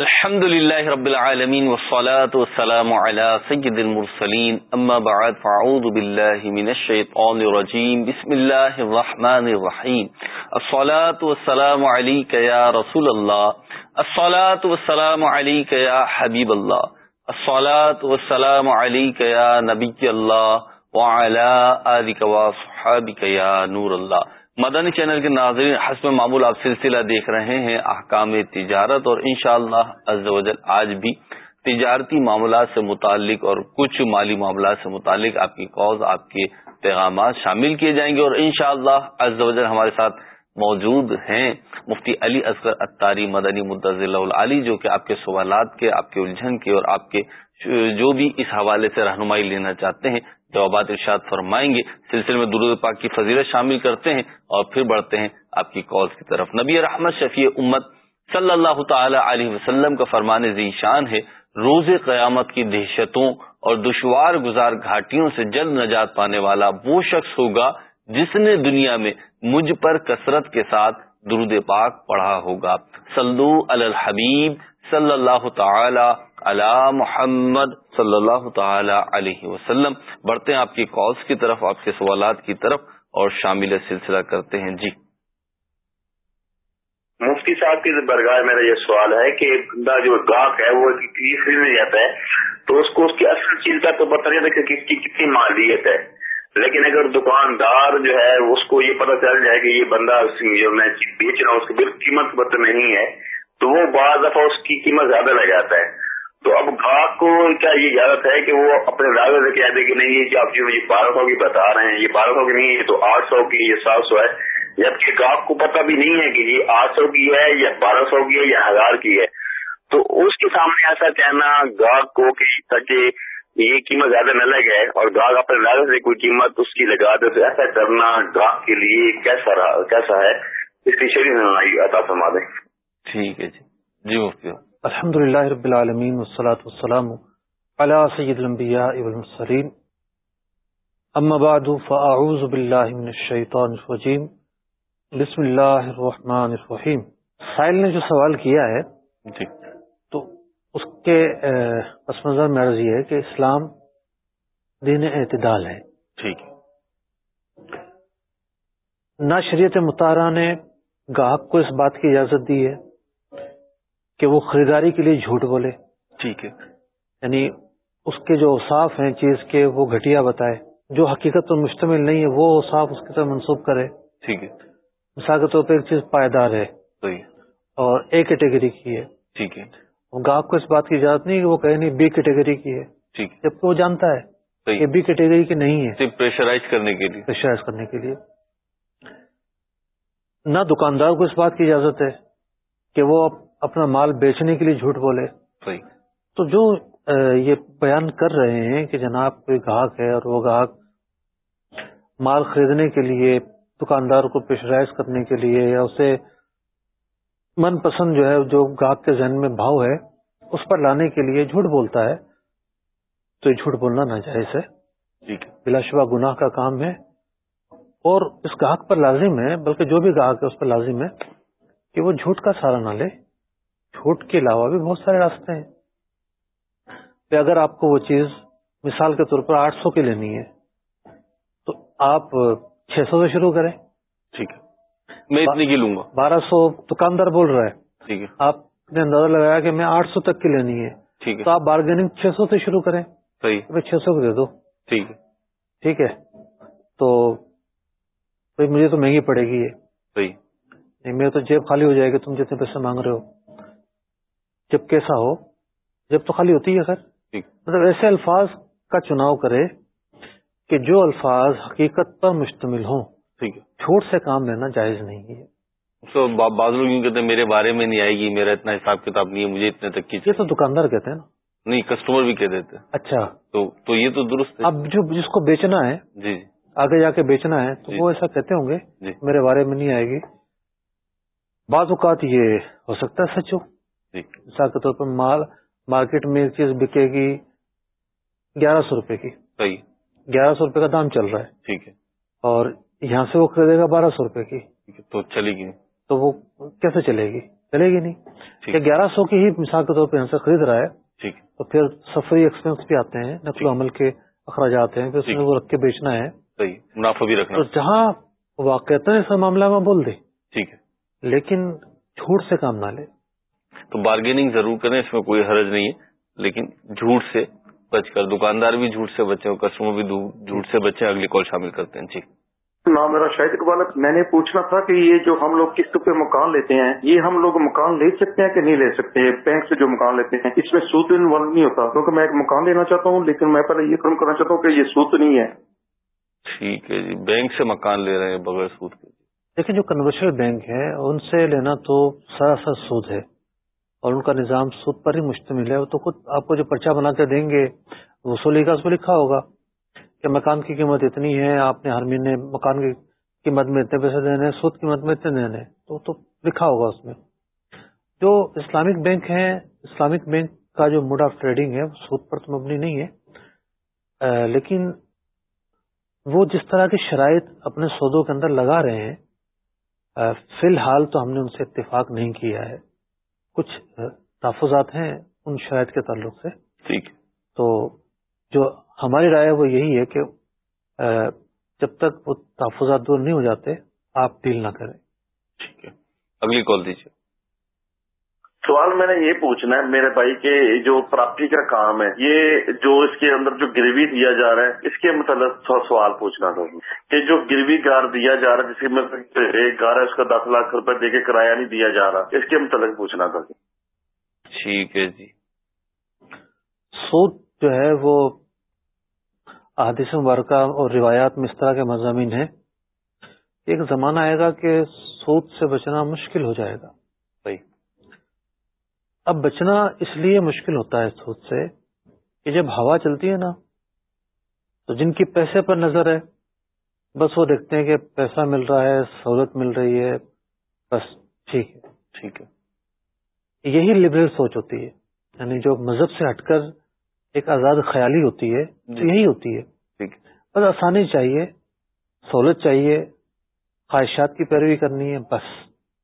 الحمد لله رب العالمين والصلاة والسلام على سيد المرسلين. أما بعد فعوذ بالله من الشيطان الرجيم. بسم الله الرحمن الرحيم. الصلاة والسلام عليك يا رسول الله. الصلاة والسلام عليك يا حبيب الله. الصلاة والسلام عليك يا نبي الله. وعلى آلك وصحابك يا نور الله. مدنی چینل کے ناظرین، حسب معمول آپ سلسلہ دیکھ رہے ہیں احکام تجارت اور انشاءاللہ شاء اللہ آج بھی تجارتی معاملات سے متعلق اور کچھ مالی معاملات سے متعلق آپ کی قوض آپ کے پیغامات شامل کیے جائیں گے اور انشاءاللہ شاء اللہ ہمارے ساتھ موجود ہیں مفتی علی اصغر اتاری مدنی متضل علی جو کہ آپ کے سوالات کے، آپ کے الجھن کے اور آپ کے جو بھی اس حوالے سے رہنمائی لینا چاہتے ہیں۔ جوابات ارشاد فرمائیں گے۔ سلسلے میں درود پاک کی فضیلت شامل کرتے ہیں اور پھر بڑھتے ہیں آپ کی کالز کی طرف۔ نبی رحمت شفیع امت صلی اللہ تعالی علیہ وسلم کا فرمان ذیشان ہے۔ روز قیامت کی دہشتوں اور دشوار گزار گھاٹیوں سے جلد نجات پانے والا وہ شخص ہوگا جس نے دنیا میں مجھ پر کثرت کے ساتھ درود پاک پڑھا ہوگا۔ سلو الحبیب صلی اللہ تعالی علی محمد صلی اللہ تعالی علیہ وسلم۔ بڑھتے ہیں آپ کی کالس کی طرف، آپ کے سوالات کی طرف اور شامل سلسلہ کرتے ہیں۔ جی۔ مفتی صاحب کی برگاہ میرا یہ سوال ہے کہ بندہ جو گاہک ہے، وہ خریدنے جاتا ہے، تو اس کو اس کی اصل چیز کا تو پتہ نہیں کہ کس کی کتنی مالیت ہے۔ لیکن اگر دکاندار جو ہے، اس کو یہ پتہ چل جائے کہ یہ بندہ جو میں بیچ رہا ہوں، اس کی بالکل قیمت پتہ نہیں ہے، تو وہ بعض دفعہ اس کی قیمت زیادہ لگ جاتا ہے۔ تو اب گاہک کو کیا یہ اجازت ہے کہ وہ اپنے ڈرائیور سے کہہ دے کہ نہیں، یہ آپ جو یہ بارہ سو کی بتا رہے ہیں، یہ بارہ سو کی نہیں ہے یہ تو آٹھ سو کی، یہ سات سو ہے۔ جبکہ گاہک کو پتہ بھی نہیں ہے کہ یہ آٹھ سو کی ہے یا بارہ سو کی ہے یا ہزار کی ہے۔ تو اس کے سامنے ایسا کہنا گاہک کو کہ تاکہ یہ قیمت زیادہ نہ لگے اور گاہک اپنے ڈرائیور سے کوئی قیمت اس کی لگا دے تو ایسا کرنا گاہک کے لیے کیسا کیسا ہے؟ اس کی شریر عطا فرما دیں۔ ٹھیک ہے جی۔ جی مفتی الحمد للہ رب العالمین والصلاة والسلام علی سید الانبیاء والمرسلین. اما بعد فاعوذ باللہ من الشیطان الرجیم. بسم اللہ الرحمن الرحیم. سائل نے جو سوال کیا ہے جی. تو اس کے پس منظر میں عرض یہ ہے کہ اسلام دین اعتدال ہے۔ ٹھیک. نہ شریعت مطالعہ نے گاہک کو اس بات کی اجازت دی ہے کہ وہ خریداری کے لیے جھوٹ بولے۔ ٹھیک ہے۔ یعنی اس کے جو اوساف ہیں چیز کے وہ گھٹیا بتائے۔ جو حقیقت پر مشتمل نہیں ہے وہ اوساف اس کی طرح منسوخ کرے۔ ٹھیک ہے۔ مثال کے طور پہ ایک چیز پائیدار ہے۔ اور اے کیٹیگری کی ہے۔ ٹھیک ہے۔ گاہک کو اس بات کی اجازت نہیں کہ وہ کہے نہیں بی کیٹیگری کی ہے۔ ٹھیک۔ جبکہ وہ جانتا ہے کہ بی کیٹیگری کی نہیں ہے۔ پریشرائز کرنے کے لیے۔ پریشرائز کرنے کے لیے۔ نہ دکاندار کو اس بات کی اجازت ہے کہ وہ اپنا مال بیچنے کے لیے جھوٹ بولے۔ صحیح۔ تو جو یہ بیان کر رہے ہیں کہ جناب کوئی گاہک ہے اور وہ گاہک مال خریدنے کے لیے دکاندار کو پریشرائز کرنے کے لیے یا اسے من پسند جو ہے جو گاہک کے ذہن میں بھاؤ ہے اس پر لانے کے لیے جھوٹ بولتا ہے تو یہ جھوٹ بولنا ناجائز ہے۔ بلا شبہ گناہ کا کام ہے۔ اور اس گاہک پر لازم ہے بلکہ جو بھی گاہک ہے اس پر لازم ہے کہ وہ جھوٹ کا سہارا نہ لے۔ جھوٹ کے علاوہ بھی بہت سارے راستے ہیں۔ کہ اگر آپ کو وہ چیز مثال کے طور پر آٹھ سو کی لینی ہے تو آپ چھ سو سے شروع کریں۔ ٹھیک ہے۔ میں اتنی کی لوں گا۔ بارہ سو دکاندار بول رہا ہے۔ ٹھیک ہے۔ آپ نے اندازہ لگایا کہ میں آٹھ سو تک کی لینی ہے۔ ٹھیک ہے۔ تو آپ بارگیننگ چھ سو سے شروع کریں۔ صحیح۔ چھ سو کو دے دو۔ ٹھیک ہے۔ ٹھیک ہے۔ تو مجھے تو مہنگی پڑے گی یہ۔ صحیح۔ میرے تو جیب خالی ہو جائے گی تم جتنے پیسے مانگ رہے ہو۔ جب کیسا ہو جب تو خالی ہوتی ہے سر مطلب ایسے الفاظ کا چناؤ کرے کہ جو الفاظ حقیقت پر مشتمل ہوں۔ ٹھیک ہے۔ چھوٹ سے کام لینا جائز نہیں ہے۔ تو بعض لوگ یوں کہتے ہیں میرے بارے میں نہیں آئے گی میرا اتنا حساب کتاب نہیں ہے مجھے اتنے تک کی یہ تو دکاندار کہتے ہیں نا۔ نہیں کسٹمر بھی کہہ دیتے اچھا۔ تو تو یہ تو درست اب جو جس کو بیچنا ہے جی۔ آگے جا کے بیچنا ہے تو جی۔ وہ ایسا کہتے ہوں گے جی۔ میرے بارے میں نہیں آئے گی۔ بعض اوقات یہ ہو سکتا ہے سچو مثال کے طور پر مال مارکیٹ میں ایک چیز بکے گی گیارہ سو روپے کی۔ صحیح۔ گیارہ سو روپے کا دام چل رہا ہے۔ ٹھیک ہے۔ اور یہاں سے وہ خریدے گا بارہ سو روپے کی۔ تو چلے گی۔ تو وہ کیسے چلے گی؟ چلے گی نہیں۔ گیارہ سو کی ہی مثال کے طور پہ یہاں سے خرید رہا ہے۔ ٹھیک۔ تو پھر سفری ایکسپینس بھی آتے ہیں نقل و حمل کے اخراجات ہیں پھر اس میں وہ رکھ کے بیچنا ہے۔ صحیح۔ منافع بھی رکھنا۔ تو جہاں واقعات اس معاملہ میں بول دے ٹھیک ہے۔ لیکن جھوٹ سے کام نہ لے۔ تو بارگیننگ ضرور کریں اس میں کوئی حرج نہیں ہے۔ لیکن جھوٹ سے بچ کر دکاندار بھی جھوٹ سے بچے کسٹمر بھی جھوٹ سے بچے اگلی کال شامل کرتے ہیں۔ جی۔ نام میرا شاہد اقبال میں نے پوچھنا تھا کہ یہ جو ہم لوگ قسط پہ مکان لیتے ہیں یہ ہم لوگ مکان لے سکتے ہیں کہ نہیں لے سکتے؟ بینک سے جو مکان لیتے ہیں اس میں سود انوالو نہیں ہوتا۔ کیونکہ میں ایک مکان لینا چاہتا ہوں لیکن میں پہلے یہ کام کرنا چاہتا ہوں کہ یہ سود نہیں ہے۔ ٹھیک ہے جی۔ بینک سے مکان لے رہے ہیں بغیر سود کے۔ دیکھیں جو کنورشل بینک ہے ان سے لینا تو سراسر سود ہے۔ اور ان کا نظام سود پر ہی مشتمل ہے تو خود آپ کو جو پرچہ بنا کے دیں گے وصولی کا اس پہ لکھا ہوگا کہ مکان کی قیمت اتنی ہے، آپ نے ہر مہینے مکان کی قیمت میں اتنے پیسے دینے، سود قیمت میں اتنے دینے، تو تو لکھا ہوگا اس میں۔ جو اسلامک بینک ہیں اسلامک بینک کا جو موڈ آف ٹریڈنگ ہے سود پر تو مبنی نہیں ہے۔ لیکن وہ جس طرح کی شرائط اپنے سودوں کے اندر لگا رہے ہیں فی الحال تو ہم نے ان سے اتفاق نہیں کیا ہے۔ کچھ تحفظات ہیں ان شرائط کے تعلق سے۔ ٹھیک تو جو ہماری رائے وہ یہی ہے کہ جب تک وہ تحفظات دور نہیں ہو جاتے آپ ڈیل نہ کریں۔ ٹھیک ہے۔ اگلی کال دیجیے۔ سوال میں نے یہ پوچھنا ہے میرے بھائی کے جو پراپرٹی کا کام ہے یہ جو اس کے اندر جو گروی دیا جا رہا ہے اس کے متعلق سوال پوچھنا تھا۔ کہ جو گروی گار دیا جا رہا ہے جس میں ایک گار ہے اس کا دس لاکھ روپے دے کے کرایہ نہیں دیا جا رہا۔ اس کے متعلق پوچھنا تھا۔ ٹھیک ہے جی۔ سود جو ہے وہ احادیث مبارکہ اور روایات میں اس طرح کے مضامین ہیں۔ ایک زمانہ آئے گا کہ سود سے بچنا مشکل ہو جائے گا۔ اب بچنا اس لیے مشکل ہوتا ہے سود سے کہ جب ہوا چلتی ہے نا تو جن کی پیسے پر نظر ہے بس وہ دیکھتے ہیں کہ پیسہ مل رہا ہے سہولت مل رہی ہے بس ٹھیک ہے ٹھیک ہے۔ یہی لبرل سوچ ہوتی ہے۔ یعنی جو مذہب سے ہٹ کر ایک آزاد خیالی ہوتی ہے تو جی۔ یہی ہوتی ہے۔ ٹھیک۔ بس آسانی چاہیے سہولت چاہیے خواہشات کی پیروی کرنی ہے بس۔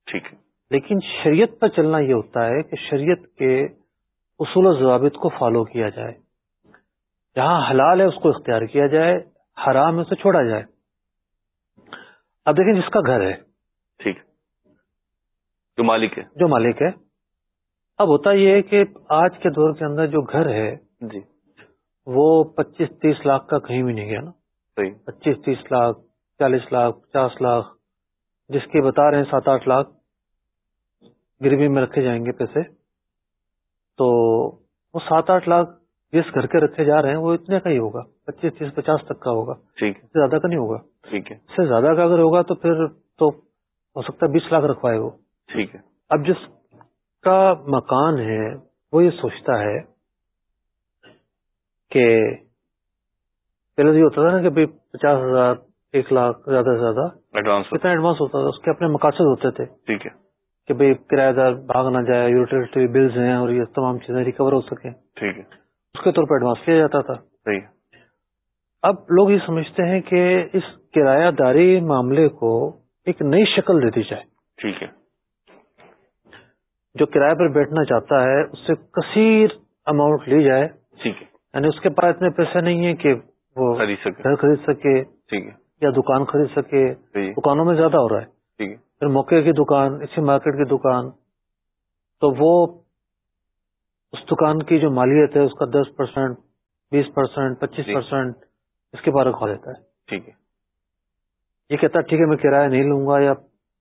ٹھیک ہے۔ لیکن شریعت پر چلنا یہ ہوتا ہے کہ شریعت کے اصول و ضوابط کو فالو کیا جائے۔ جہاں حلال ہے اس کو اختیار کیا جائے حرام ہے اسے چھوڑا جائے۔ اب دیکھیں جس کا گھر ہے۔ ٹھیک۔ جو مالک ہے۔ جو مالک ہے۔ اب ہوتا یہ ہے کہ آج کے دور کے اندر جو گھر ہے جی۔ وہ پچیس تیس لاکھ کا کہیں بھی نہیں گیا نا۔ پچیس تیس لاکھ چالیس لاکھ پچاس لاکھ جس کے بتا رہے ہیں سات آٹھ لاکھ۔ گروی میں رکھے جائیں گے پیسے تو وہ سات آٹھ لاکھ جس گھر کے رکھے جا رہے ہیں وہ اتنے کا ہی ہوگا پچیس تیس پچاس تک کا ہوگا ٹھیک ہے۔ زیادہ کا نہیں ہوگا۔ ٹھیک ہے۔ اس سے زیادہ کا اگر ہوگا تو پھر تو ہو سکتا ہے بیس لاکھ رکھوائے وہ۔ ٹھیک ہے۔ اب جس کا مکان ہے وہ یہ سوچتا ہے کہ پہلے تو یہ ہوتا تھا نا کہ پچاس ہزار ایک لاکھ زیادہ سے زیادہ۔ ایڈوانس کتنا ایڈوانس ہوتا تھا؟ اس کے اپنے مقاصد ہوتے تھے۔ ٹھیک ہے۔ کہ بھئی کرایہ دار بھاگ نہ جائے یوٹیلٹی بلز ہیں اور یہ تمام چیزیں ریکور ہو سکیں۔ ٹھیک ہے۔ اس کے طور پر ایڈوانس لیا جاتا تھا۔ صحیح اب لوگ یہ سمجھتے ہیں کہ اس کرایہ داری معاملے کو ایک نئی شکل دے دی جائے۔ ٹھیک ہے۔ جو کرایہ پر بیٹھنا چاہتا ہے اس سے کثیر اماؤنٹ لی جائے۔ ٹھیک ہے۔ یعنی اس کے پاس اتنے پیسے نہیں ہیں کہ وہ خرید سکے۔ گھر خرید سکے ٹھیک ہے۔ یا دکان خرید سکے۔ دکانوں میں زیادہ ہو رہا ہے۔ ٹھیک ہے۔ پھر موقع کی دکان اسی مارکیٹ کی دکان تو وہ اس دکان کی جو مالیت ہے اس کا دس پرسینٹ بیس پرسینٹ پچیس۔ پرسینٹ اس کے بارے کھا دیتا ہے۔ ٹھیک ہے۔ یہ کہتا ہے ٹھیک ہے میں کرایہ نہیں لوں گا یا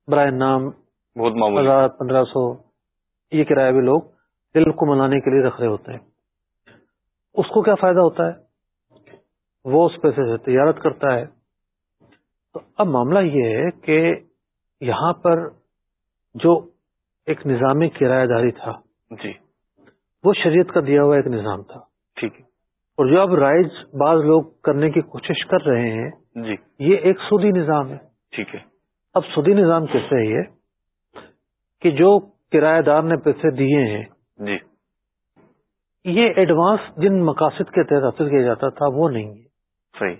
برائے نام بہت معمولی۔ ہزار پندرہ سو یہ کرایہ بھی لوگ دل کو منانے کے لیے رکھ رہے ہوتے ہیں۔ اس کو کیا فائدہ ہوتا ہے؟ وہ اس پیسے سے تجارت کرتا ہے۔ تو اب معاملہ یہ ہے کہ یہاں پر جو ایک نظام کرایہ داری تھا جی۔ وہ شریعت کا دیا ہوا ایک نظام تھا۔ ٹھیک۔ ہے اور جو اب رائج بعض لوگ کرنے کی کوشش کر رہے ہیں جی۔ یہ ایک سودی نظام ہے۔ ٹھیک ہے۔ اب سودی نظام کیسے ہے یہ؟ کہ جو کرایہ دار نے پیسے دیے ہیں جی۔ یہ ایڈوانس جن مقاصد کے تحت حاصل کیا جاتا تھا وہ نہیں ہے۔ صحیح۔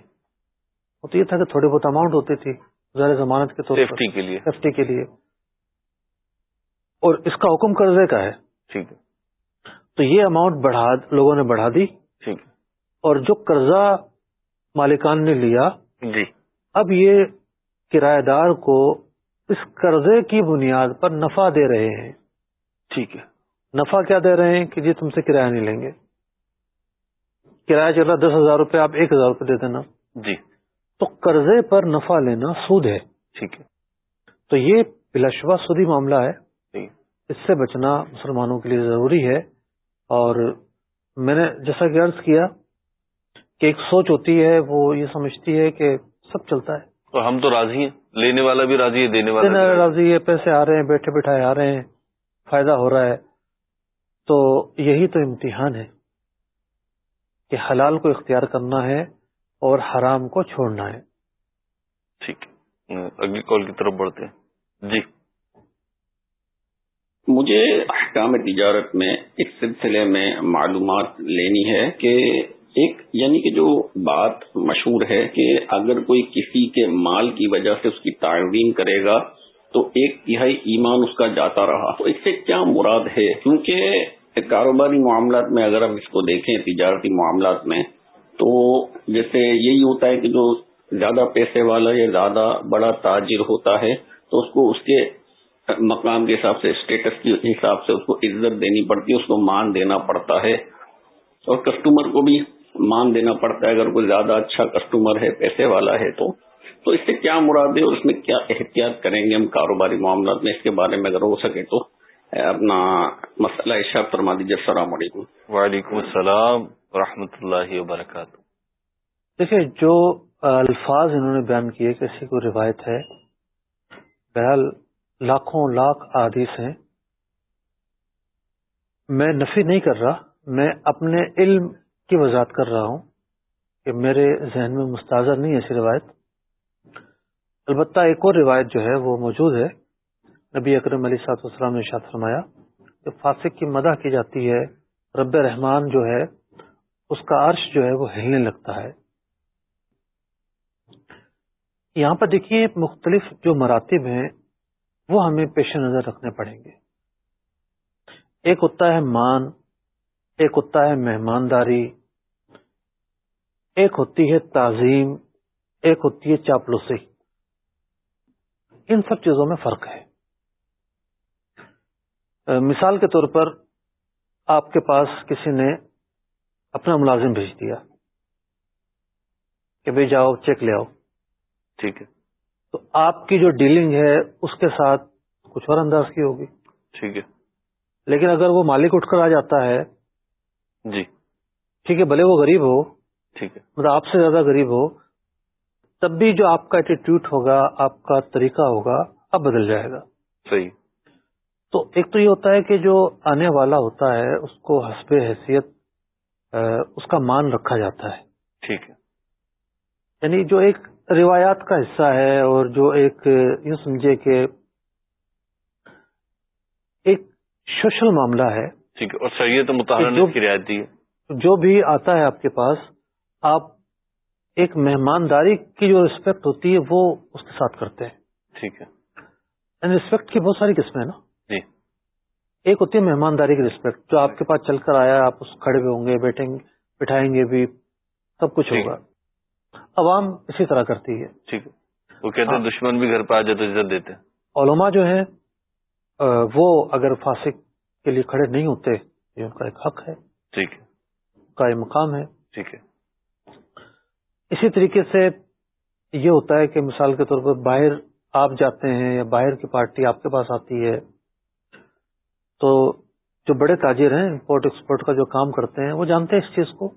وہ تو یہ تھا کہ تھوڑی بہت اماؤنٹ ہوتی تھی ظاہر ضمانت کے طور پر. سیفٹی کے لیے. سیفٹی کے لیے. اور اس کا حکم قرضے کا ہے. ٹھیک ہے. تو یہ اماؤنٹ بڑھا لوگوں نے بڑھا دی. ٹھیک ہے. اور جو قرضہ مالکان نے لیا جی. اب یہ کرایہ دار کو اس قرضے کی بنیاد پر نفع دے رہے ہیں. ٹھیک ہے. نفع کیا دے رہے ہیں کہ جی تم سے کرایہ نہیں لیں گے. کرایہ چل رہا دس ہزار روپے آپ ایک ہزار روپے دے دینا. جی. تو قرضے پر نفع لینا سود ہے۔ ٹھیک ہے۔ تو یہ شبہ سودی معاملہ ہے۔ جی۔ اس سے بچنا مسلمانوں کے لیے ضروری ہے۔ اور میں نے جیسا کہ عرض کیا کہ ایک سوچ ہوتی ہے وہ یہ سمجھتی ہے کہ سب چلتا ہے۔ اور ہم تو راضی ہیں۔ لینے والا بھی راضی ہے دینے والا بھی دینے والا راضی راضی ہے پیسے آ رہے ہیں بیٹھے بٹھائے آ رہے ہیں فائدہ ہو رہا ہے۔ تو یہی تو امتحان ہے کہ حلال کو اختیار کرنا ہے۔ اور حرام کو چھوڑنا ہے۔ ٹھیک ہے۔ اگلی کال کی طرف بڑھتے ہیں۔ جی۔ مجھے احکام تجارت میں اس سلسلے میں معلومات لینی ہے کہ ایک یعنی کہ جو بات مشہور ہے کہ اگر کوئی کسی کے مال کی وجہ سے اس کی تعویم کرے گا تو ایک تہائی ایمان اس کا جاتا رہا۔ تو اس سے کیا مراد ہے؟ کیونکہ کاروباری معاملات میں اگر ہم اس کو دیکھیں تجارتی معاملات میں تو جیسے یہی ہوتا ہے کہ جو زیادہ پیسے والا یا زیادہ بڑا تاجر ہوتا ہے تو اس کو اس کے مقام کے حساب سے اسٹیٹس کے حساب سے اس کو عزت دینی پڑتی ہے، اس کو مان دینا پڑتا ہے۔ اور کسٹمر کو بھی مان دینا پڑتا ہے، اگر کوئی زیادہ اچھا کسٹمر ہے، پیسے والا ہے تو۔ تو اس سے کیا مراد ہے اور اس میں کیا احتیاط کریں گے ہم کاروباری معاملات میں؟ اس کے بارے میں اگر ہو سکے تو، اپنا مسئلہ اشاع فرما دیجیے۔ السلام علیکم۔ وعلیکم السلام۔ ورحمۃ اللہ وبرکاتہ۔ دیکھیں، جو الفاظ انہوں نے بیان کیے کہ ایسی کوئی روایت ہے، بہرحال لاکھوں لاکھ احادیث ہیں۔ میں نفی نہیں کر رہا، میں اپنے علم کی وضاحت کر رہا ہوں کہ میرے ذہن میں مستحضر نہیں ایسی روایت۔ البتہ ایک اور روایت جو ہے، وہ موجود ہے۔ نبی اکرم علی صاحب السلام نے ارشاد فرمایا کہ فاسق کی مدح کی جاتی ہے، رب رحمان جو ہے اس کا عرش جو ہے وہ ہلنے لگتا ہے۔ یہاں پر دیکھیے مختلف جو مراتب ہیں، وہ ہمیں پیش نظر رکھنے پڑیں گے۔ ایک ہوتا ہے مان، ایک ہوتا ہے مہمانداری، ایک ہوتی ہے تعظیم، ایک ہوتی ہے چاپلوسی۔ ان سب چیزوں میں فرق ہے۔ مثال کے طور پر آپ کے پاس کسی نے اپنا ملازم بھیج دیا کہ بھائی جاؤ چیک لے آؤ۔ ٹھیک ہے۔ تو آپ کی جو ڈیلنگ ہے اس کے ساتھ کچھ اور انداز کی ہوگی۔ ٹھیک ہے۔ لیکن اگر وہ مالک اٹھ کر آ جاتا ہے جی۔ ٹھیک ہے بھلے وہ غریب ہو ٹھیک ہے۔ مطلب آپ سے زیادہ غریب ہو تب بھی جو آپ کا ایٹیٹیوڈ ہوگا آپ کا طریقہ ہوگا اب بدل جائے گا۔ صحیح۔ تو ایک تو یہ ہوتا ہے کہ جو آنے والا ہوتا ہے اس کو حسب حیثیت اس کا مان رکھا جاتا ہے۔ ٹھیک ہے۔ یعنی جو ایک روایات کا حصہ ہے اور جو ایک یوں سمجھے کہ ایک سوشل معاملہ ہے۔ ٹھیک ہے۔ اور شریعت مطالعہ کی رعایت دی جو بھی آتا ہے آپ کے پاس آپ ایک مہمانداری کی جو رسپیکٹ ہوتی ہے وہ اس کے ساتھ کرتے ہیں۔ ٹھیک ہے۔ یعنی رسپیکٹ کی بہت ساری قسمیں ہیں نا۔ ایک ہوتی ہے مہمانداری کی رسپیکٹ جو آپ کے پاس چل کر آیا آپ اس کھڑے ہوئے ہوں گے بیٹھیں گے بٹھائیں گے بھی سب کچھ ہوگا۔ عوام اسی طرح کرتی ہے۔ ٹھیک۔ ہے وہ کہتے ہیں ہاں۔ دشمن بھی گھر پہ آ جائے تو عزت دیتے۔ ہیں علماء جو ہیں وہ اگر فاسق کے لیے کھڑے نہیں ہوتے یہ ان کا ایک حق ہے۔ ٹھیک۔ ہے کا مقام ہے۔ ٹھیک ہے۔ اسی طریقے سے یہ ہوتا ہے کہ مثال کے طور پر باہر آپ جاتے ہیں یا باہر کی پارٹی آپ کے پاس آتی ہے تو جو بڑے تاجر ہیں امپورٹ ایکسپورٹ کا جو کام کرتے ہیں وہ جانتے ہیں اس چیز کو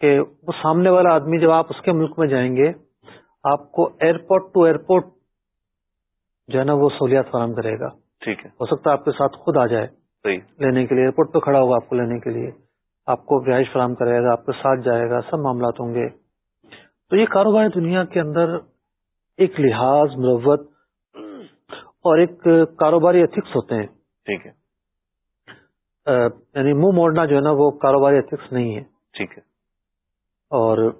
کہ وہ سامنے والا آدمی جب آپ اس کے ملک میں جائیں گے آپ کو ایئرپورٹ ٹو ایئرپورٹ جو ہے نا وہ سہولیات فراہم کرے گا۔ ٹھیک ہے۔ ہو سکتا ہے آپ کے ساتھ خود آ جائے لینے کے لیے ایئرپورٹ پہ کھڑا ہوگا آپ کو لینے کے لیے۔ آپ کو رہائش فراہم کرے گا آپ کے ساتھ جائے گا سب معاملات ہوں گے۔ تو یہ کاروباری دنیا کے اندر ایک لحاظ مروت اور ایک کاروباری ایتھکس ہوتے ہیں۔ ٹھیک ہے۔ یعنی منہ موڑنا جو ہے نا وہ کاروباری ایتھکس نہیں ہے۔ ٹھیک ہے۔ اور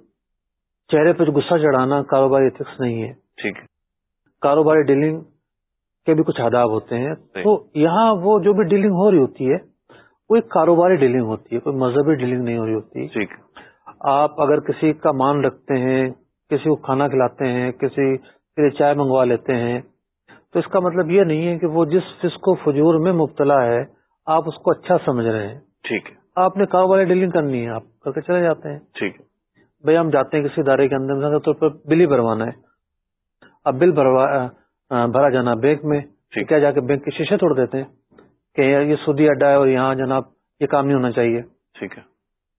چہرے پہ جو غصہ چڑھانا کاروباری ایتھکس نہیں ہے۔ ٹھیک ہے۔ کاروباری ڈیلنگ کے بھی کچھ آداب ہوتے ہیں۔ تو یہاں وہ جو بھی ڈیلنگ ہو رہی ہوتی ہے وہ ایک کاروباری ڈیلنگ ہوتی ہے کوئی مذہبی ڈیلنگ نہیں ہو رہی ہوتی۔ ٹھیک آپ اگر کسی کا مان رکھتے ہیں کسی کو کھانا کھلاتے ہیں کسی کے لیے چائے منگوا لیتے ہیں تو اس کا مطلب یہ نہیں ہے کہ وہ جس فسق و فجور میں مبتلا ہے آپ اس کو اچھا سمجھ رہے ہیں۔ ٹھیک ہے۔ آپ نے کاروباری ڈیلنگ کرنی ہے آپ کر کے چلے جاتے ہیں۔ ٹھیک ہے۔ بھائی ہم جاتے ہیں کسی ادارے کے اندر مثال طور پر بل ہی بھروانا ہے۔ اب بل بھرا جانا بینک میں کیا جا کے بینک کے شیشے توڑ دیتے ہیں کہ یہ سودی اڈا ہے اور یہاں جناب یہ کام نہیں ہونا چاہیے۔ ٹھیک ہے۔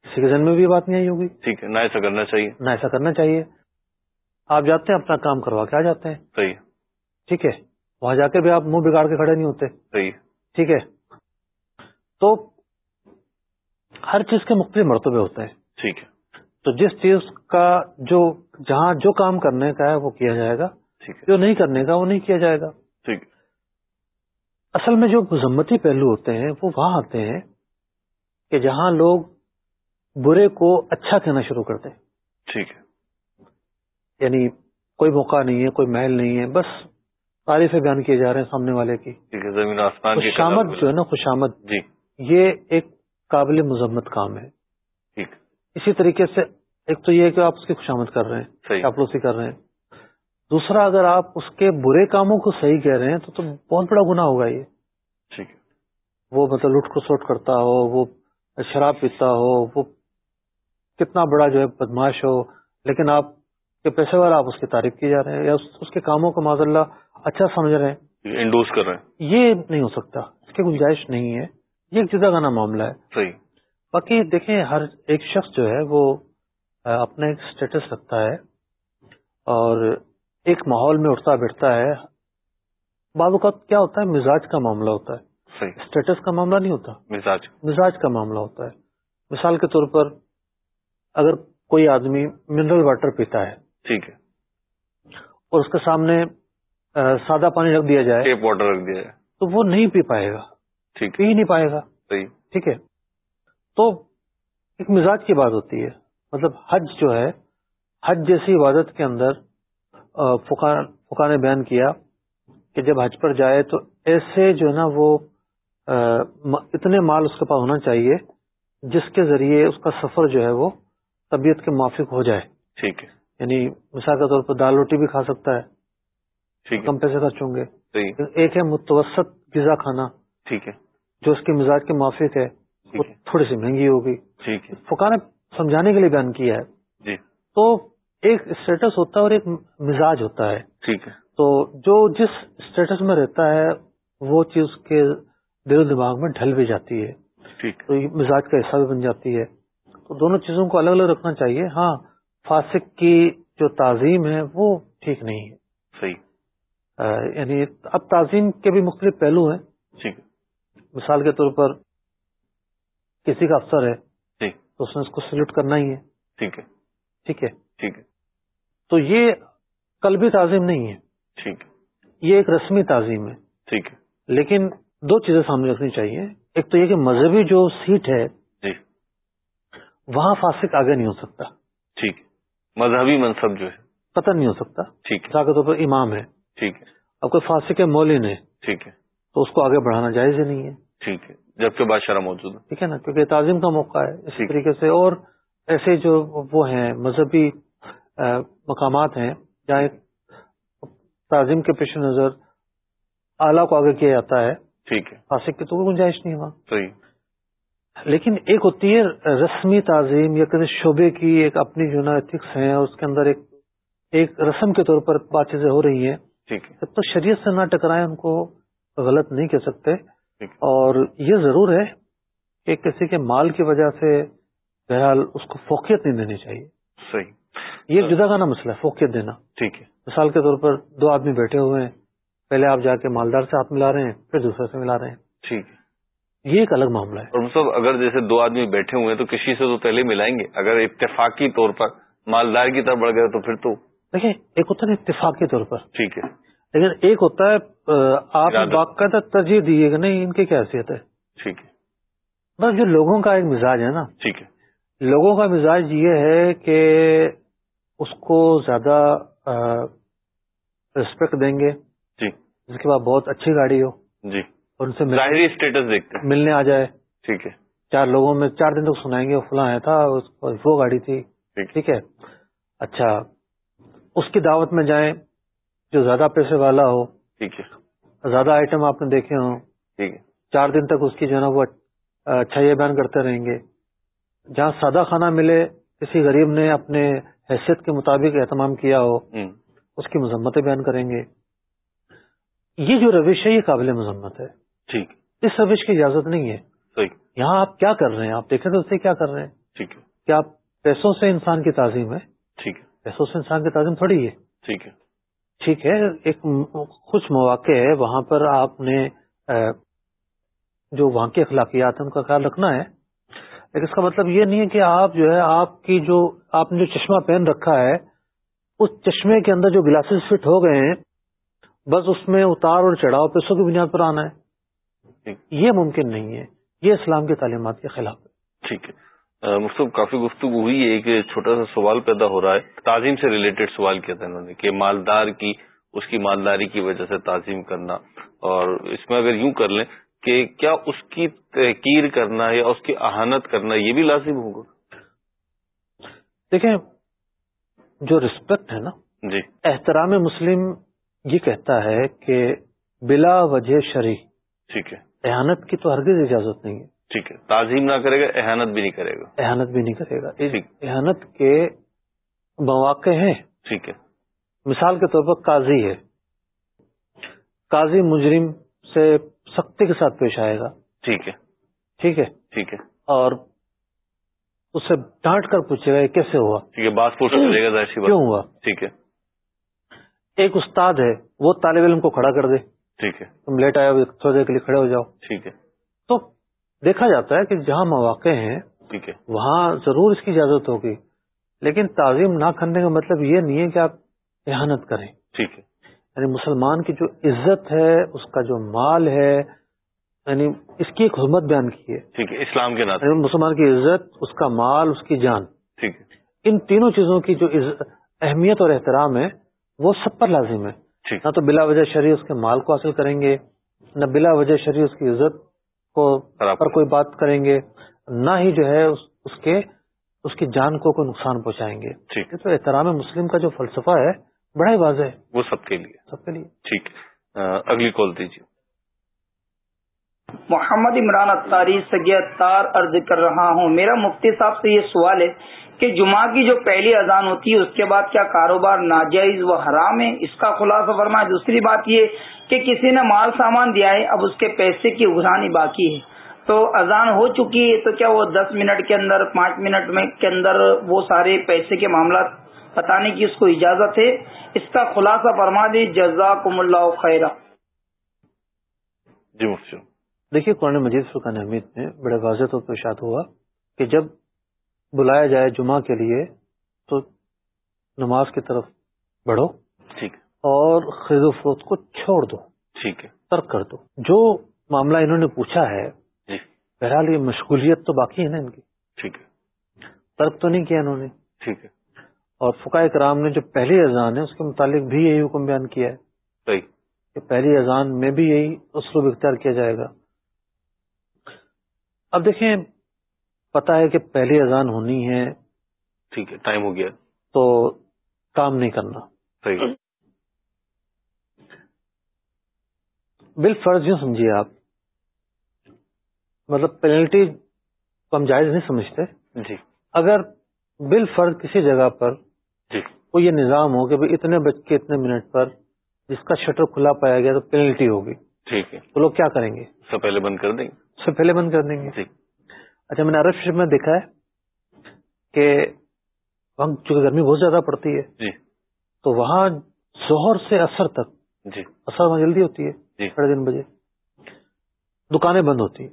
کسی کے ذہن میں بھی بات نہیں آئی ہوگی۔ ٹھیک ہے نہ ایسا کرنا چاہیے۔ نہ ایسا کرنا چاہیے۔ آپ جاتے ہیں اپنا کام کروا کے آ جاتے ہیں۔ صحیح ٹھیک ہے۔ وہاں جا کے بھی آپ منہ بگاڑ کے کھڑے نہیں ہوتے۔ ٹھیک ہے۔ تو ہر چیز کے مختلف مرتبے ہوتے ہیں۔ ٹھیک ہے۔ تو جس چیز کا جو جہاں جو کام کرنے کا ہے وہ کیا جائے گا۔ جو نہیں کرنے کا وہ نہیں کیا جائے گا۔ ٹھیک اصل میں جو مذمتی پہلو ہوتے ہیں وہ وہاں آتے ہیں کہ جہاں لوگ برے کو اچھا کہنا شروع کرتے ہیں ٹھیک ہے۔ یعنی کوئی موقع نہیں ہے کوئی محل نہیں ہے بس تعریفیں بیان کیے جا رہے ہیں سامنے والے کی۔ زمین آسمان خوشامد جو ہے نا خوشامد۔ جی۔ یہ ایک قابل مذمت کام ہے۔ ٹھیک۔ اسی طریقے سے ایک تو یہ ہے کہ آپ اس کی خوشامد کر رہے ہیں چاپلوسی کر رہے ہیں۔ دوسرا اگر آپ اس کے برے کاموں کو صحیح کہہ رہے ہیں تو تو بہت بڑا گناہ ہوگا یہ۔ ٹھیک۔ وہ مطلب لٹ کھسوٹ کرتا ہو وہ شراب پیتا ہو وہ کتنا بڑا جو ہے بدماش ہو لیکن آپ کے پیشے وار آپ اس کی تعریف کی جا رہے ہیں یا اس کے کاموں کو معذ اللہ اچھا سمجھ رہے ہیں۔ انڈوز کر رہے ہیں۔ یہ نہیں ہو سکتا۔ اس کی گنجائش نہیں ہے۔ یہ ایک جدا گانا معاملہ ہے۔ صحیح۔ باقی دیکھیں ہر ایک شخص جو ہے وہ اپنا ایک اسٹیٹس رکھتا ہے اور ایک ماحول میں اٹھتا بیٹھتا ہے۔ بعض اوقات کیا ہوتا ہے مزاج کا معاملہ ہوتا ہے۔ اسٹیٹس کا معاملہ نہیں ہوتا۔ مزاج۔ مزاج کا معاملہ ہوتا ہے۔ مثال کے طور پر اگر کوئی آدمی منرل واٹر پیتا ہے ٹھیک ہے۔ اور اس کے سامنے سادہ پانی رکھ دیا جائے ٹیپ واٹر رکھ دیا جائے۔ تو وہ نہیں پی پائے گا۔ ٹھیک۔ پی ہی نہیں پائے گا۔ صحیح۔ ٹھیک ہے۔ تو ایک مزاج کی بات ہوتی ہے۔ مطلب حج جو ہے حج جیسی عبادت کے اندر فکا نے بیان کیا کہ جب حج پر جائے تو ایسے جو ہے نا وہ اتنے مال اس کے پاس ہونا چاہیے جس کے ذریعے اس کا سفر جو ہے وہ طبیعت کے موافق ہو جائے۔ ٹھیک ہے۔ یعنی مثال کے طور پر دال روٹی بھی کھا سکتا ہے۔ کم پیسے خرچ ہوں گے۔ ایک ہے متوسط غذا کھانا۔ ٹھیک ہے۔ جو اس کے مزاج کے موافق ہے وہ تھوڑی سی مہنگی ہوگی۔ ٹھیک ہے۔ فکا نے سمجھانے کے لیے بیان کیا ہے۔ جی۔ تو ایک اسٹیٹس ہوتا ہے اور ایک مزاج ہوتا ہے۔ ٹھیک ہے۔ تو جو جس اسٹیٹس میں رہتا ہے وہ چیز کے دل و دماغ میں ڈھل بھی جاتی ہے۔ ٹھیک۔ تو مزاج کا حصہ بھی بن جاتی ہے۔ تو دونوں چیزوں کو الگ الگ رکھنا چاہیے۔ ہاں فاسق کی جو تعظیم ہے وہ ٹھیک نہیں ہے۔ صحیح۔ یعنی اب تعظیم کے بھی مختلف پہلو ہیں۔ ہے مثال کے طور پر کسی کا افسر ہے ٹھیک تو اس نے اس کو سلیوٹ کرنا ہی ہے۔ ٹھیک ہے۔ ٹھیک ہے۔ ٹھیک ہے۔ تو یہ قلبی تعظیم نہیں ہے۔ ٹھیک یہ ایک رسمی تعظیم ہے۔ ٹھیک ہے۔ لیکن دو چیزیں سامنے رکھنی چاہیے۔ ایک تو یہ کہ مذہبی جو سیٹ ہے جی۔ وہاں فاسق آگے نہیں ہو سکتا۔ ٹھیک مذہبی منصب جو ہے۔ پتہ نہیں ہو سکتا۔ ٹھیک ہے۔ طور پر امام ہے۔ ٹھیک ہے۔ اب کوئی فاسق ہے مولین ہے ٹھیک ہے۔ تو اس کو آگے بڑھانا جائز ہی نہیں ہے۔ ٹھیک ہے۔ جبکہ بادشاہ موجود ہے۔ ٹھیک ہے نا؟ کیونکہ تعظیم کا موقع ہے۔ اسی۔ طریقے سے اور ایسے جو وہ ہیں مذہبی مقامات ہیں جہاں تعظیم کے پیش نظر اعلیٰ کو آگے کیا جاتا ہے۔ ٹھیک ہے۔ فاسق کی تو کوئی گنجائش نہیں وہاں۔ صحیح۔ لیکن ایک ہوتی ہے رسمی تعظیم یا کسی شعبے کی ایک اپنی جو نا ایتھکس ہیں اس کے اندر ایک ایک رسم کے طور پر بات چیزیں ہو رہی ہیں۔ ٹھیک ہے۔ جب تو شریعت سے نہ ٹکرائیں ان کو غلط نہیں کہہ سکتے۔ اور یہ ضرور ہے کہ کسی کے مال کی وجہ سے بہرحال اس کو فوقیت نہیں دینی چاہیے۔ صحیح۔ یہ ایک جدا گانا مسئلہ ہے فوقیت دینا۔ ٹھیک ہے۔ مثال کے طور پر دو آدمی بیٹھے ہوئے ہیں پہلے آپ جا کے مالدار سے ہاتھ ملا رہے ہیں پھر دوسرے سے ملا رہے ہیں۔ ٹھیک ہے۔ یہ ایک الگ معاملہ ہے۔ اور مطلب اگر جیسے دو آدمی بیٹھے ہوئے ہیں تو کسی سے تو پہلے ملائیں گے۔ اگر اتفاقی طور پر مالدار کی طرف بڑھ گئے تو پھر تو دیکھیں ایک ہوتا ہے نا اتفاقی طور پر۔ ٹھیک ہے۔ لیکن ایک ہوتا ہے آپ۔ باقاعدہ ترجیح دیے کہ نہیں ان کی کیا حیثیت ہے؟ ٹھیک ہے۔ بس جو لوگوں کا ایک مزاج ہے نا۔ ٹھیک ہے۔ لوگوں کا مزاج یہ ہے کہ اس کو زیادہ رسپیکٹ دیں گے۔ جی۔ جس کے بعد بہت اچھی گاڑی ہو۔ جی۔ اور ان سے ظاہری اسٹیٹس دیکھتے ہیں۔ ملنے آ جائے۔ ٹھیک ہے۔ چار لوگوں میں چار دن تک سنائیں گے فلاں آیا تھا وہ گاڑی تھی۔ ٹھیک ہے۔ اچھا۔ اس کی دعوت میں جائیں جو زیادہ پیسے والا ہو ٹھیک ہے۔ زیادہ آئٹم آپ نے دیکھے ہوں۔ ٹھیک ہے۔ چار دن تک اس کی جو ہے نا وہ اچھا یہ بیان کرتے رہیں گے۔ جہاں سادہ کھانا ملے کسی غریب نے اپنے حیثیت کے مطابق اہتمام کیا ہو اس کی مذمتیں بیان کریں گے۔ یہ جو روش ہے یہ قابل مذمت ہے۔ ٹھیک۔ اس روش کی اجازت نہیں ہے۔ صحیح۔ یہاں آپ کیا کر رہے ہیں؟ آپ دیکھیں تو اسے کیا کر رہے ہیں؟ ٹھیک۔ ہے کیا آپ پیسوں سے انسان کی تعظیم ہے؟ ٹھیک۔ ہے سے انسان کی تعظیم تھوڑی ہے۔ ٹھیک ہے۔ ٹھیک ہے ایک کچھ مواقع ہے۔ وہاں پر آپ نے جو وہاں کی اخلاقیات ہیں ان کا خیال رکھنا ہے۔ لیکن اس کا مطلب یہ نہیں ہے کہ آپ جو ہے آپ کی جو آپ نے جو چشمہ پہن رکھا ہے اس چشمے کے اندر جو گلاسز فٹ ہو گئے ہیں بس اس میں اتار اور چڑھاؤ پیسوں کی بنیاد پر آنا ہے۔ یہ ممکن نہیں ہے۔ یہ اسلام کی تعلیمات کے خلاف ہے۔ ٹھیک ہے۔ مختلف کافی گفتگو ہوئی ہے ایک چھوٹا سا سوال پیدا ہو رہا ہے۔ تعظیم سے ریلیٹڈ سوال کیا تھا انہوں نے کہ مالدار کی اس کی مالداری کی وجہ سے تعظیم کرنا۔ اور اس میں اگر یوں کر لیں کہ کیا اس کی تحقیر کرنا یا اس کی اہانت کرنا یہ بھی لازم ہوگا؟ دیکھیں جو رسپیکٹ ہے نا جی۔ احترام مسلم یہ کہتا ہے کہ بلا وجہ شرح ٹھیک ہے۔ احانت کی تو ہرگز اجازت نہیں ہے۔ ٹھیک ہے تعظیم نہ کرے گا احانت بھی نہیں کرے گا۔ احانت بھی نہیں کرے گا۔ احانت کے مواقع ہیں۔ ٹھیک ہے۔ مثال کے طور پر قاضی ہے۔ قاضی مجرم سے سختی کے ساتھ پیش آئے گا۔ ٹھیک ہے۔ ٹھیک ہے۔ ٹھیک ہے۔ اور اس سے ڈانٹ کر پوچھے گا کیسے ہوا؟ ٹھیک ہے باس پوچھ کرے گا ظاہر سی کیوں بات ہوا؟ ٹھیک ہے۔ ایک استاد ہے وہ طالب علم کو کھڑا کر دے۔ ٹھیک ہے۔ تم لیٹ آئے تھوڑی دیر کے لیے کھڑے ہو جاؤ۔ ٹھیک ہے۔ تو دیکھا جاتا ہے کہ جہاں مواقع ہیں ٹھیک ہے۔ وہاں ضرور اس کی اجازت ہوگی۔ لیکن تعظیم نہ کرنے کا مطلب یہ نہیں ہے کہ آپ احانت کریں۔ ٹھیک ہے۔ یعنی مسلمان کی جو عزت ہے اس کا جو مال ہے یعنی اس کی ایک حکومت بیان کی ہے۔ ٹھیک ہے اسلام کے ناطے۔ یعنی مسلمان کی عزت اس کا مال اس کی جان۔ ٹھیک ہے۔ ان تینوں چیزوں کی جو اہمیت اور احترام ہے وہ سب پر لازم ہے۔ نہ تو بلا وجہ شریع اس کے مال کو حاصل کریں گے نہ بلا وجہ شریع اس کی عزت کو پر کوئی بات کریں گے نہ ہی جو ہے اس اس کے اس کی جان کو کوئی نقصان پہنچائیں گے۔ ٹھیک۔ تو احترام مسلم کا جو فلسفہ ہے بڑا ہی واضح ہے۔ وہ سب کے لیے۔ سب کے لیے۔ ٹھیک۔ اگلی کال دیجیے۔ محمد عمران اتاری سگی اتار عرض کر رہا ہوں میرا مفتی صاحب سے یہ سوال ہے کہ جمعہ کی جو پہلی اذان ہوتی ہے اس کے بعد کیا کاروبار ناجائز و حرام ہے؟ اس کا خلاصہ فرمائے دوسری بات یہ کہ کسی نے مال سامان دیا ہے اب اس کے پیسے کی اگرانی باقی ہے۔ تو اذان ہو چکی ہے تو کیا وہ دس منٹ کے اندر پانچ منٹ میں کے اندر وہ سارے پیسے کے معاملات بتانے کی اس کو اجازت ہے؟ اس کا خلاصہ فرما دی جزاکم اللہ خیرہ جی مفتی دیکھیے قرآن مجید فرقان حمید میں بڑے واضح طور پر ارشاد ہوا کہ جب بلایا جائے جمعہ کے لیے تو نماز کی طرف بڑھو۔ ٹھیک۔ ہے اور خرید و فروخت کو چھوڑ دو ٹھیک ہے۔ ترک کر دو۔ جو معاملہ انہوں نے پوچھا ہے جی۔ بہرحال یہ مشغولیت تو باقی ہے نا ان کی۔ ٹھیک ہے۔ ترک تو نہیں کیا انہوں نے۔ ٹھیک ہے۔ اور فقائے کرام نے جو پہلی اذان ہے اس کے متعلق بھی یہی حکم بیان کیا ہے۔ صحیح۔ کہ پہلی اذان میں بھی یہی اسلوب اختیار کیا جائے گا۔ اب دیکھیں پتا ہے کہ پہلی اذان ہونی ہے۔ ٹھیک ہے ٹائم ہو گیا۔ تو کام نہیں کرنا۔ صحیح۔ بال فرض یوں سمجھیے آپ۔ مطلب پینلٹی کو ہم جائز نہیں سمجھتے۔ جی۔ اگر بال فرض کسی جگہ پر جی۔ کوئی یہ نظام ہو کہ اتنے بج کے اتنے منٹ پر جس کا شٹر کھلا پایا گیا تو پینلٹی ہوگی۔ ٹھیک ہے۔ تو لوگ کیا کریں گے؟ اس سے پہلے بند کر دیں گے۔ اس سے پہلے بند کر دیں گے۔ جی۔ اچھا میں نے عرب شریف میں دیکھا ہے کہ وہاں چونکہ گرمی بہت زیادہ پڑتی ہے جی۔ تو وہاں ظہر سے اثر تک جی۔ اثر وہاں جلدی ہوتی ہے۔ ساڑھے تین بجے۔ دکانیں بند ہوتی ہیں۔